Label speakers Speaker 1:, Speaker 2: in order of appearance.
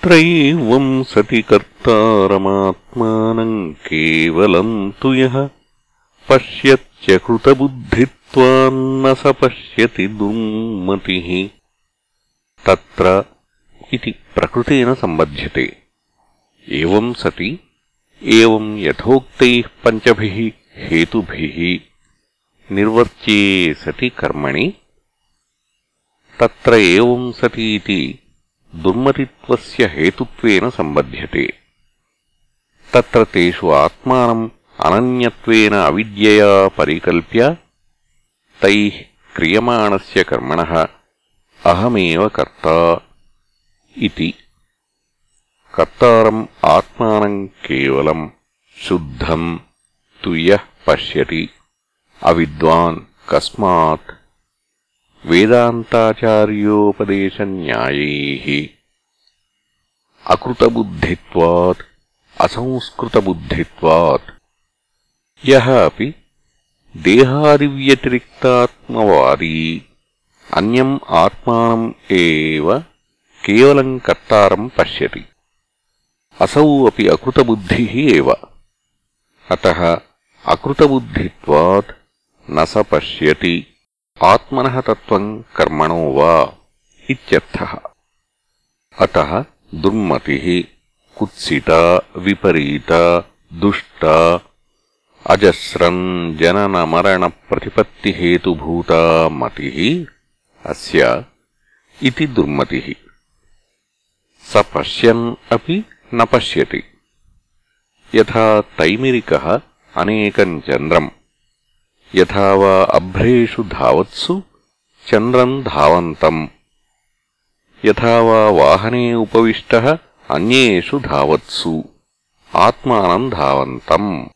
Speaker 1: तत्रैवम् सति कर्तारमात्मानम् केवलम् तु यः पश्यत्यकृतबुद्धित्वान्न स पश्यति दुर्मतिः तत्र इति प्रकृतेन सम्बध्यते एवम् सति एवम् यथोक्तैः पञ्चभिः हेतुभिः निर्वर्त्ये सति कर्मणि तत्र एवम् सति इति దుర్మతిత్వస్య హేతుత్వేన సంబధ్యతే. తత్ర తేషు ఆత్మానం అనన్యత్వేన అవిద్యయా పరికల్ప్య తై క్రియమాణస్య కర్మణ అహమేవ కర్త ఇది కర్తారం ఆత్మానం కేవలం శుద్ధం తు పశ్యతి। అవిద్వాన్ కస్మాత్ वेदान्ताचार्योपदेशन्यायैः अकृतबुद्धित्वात् असंस्कृतबुद्धित्वात् यः अपि देहादिव्यतिरिक्तात्मवादी अन्यम् आत्मानम् एव केवलम् कर्तारम् पश्यति असौ अपि अकृतबुद्धिः एव अतः अकृतबुद्धित्वात् न स पश्यति ఆత్మనః తత్వం కర్మణో వా ఇత్యర్థः అతః దుర్మతిः కుత్సితా విపరీతా దుష్టా అజస్రన్ జననమరణ ప్రతిపత్తిహేతుభూతా మతి అస్య ఇది దుర్మతి స పశ్యన్ అపి న పశ్యతి యథా తైమిరిక అనేకం చంద్రం యథావా అభ్రేషు ధావత్సు చంద్రం ధావంతం. యథావా వాహనే ఉపవిష్ట అన్యేషు ధావత్సు. ఆత్మానం ధావంతం.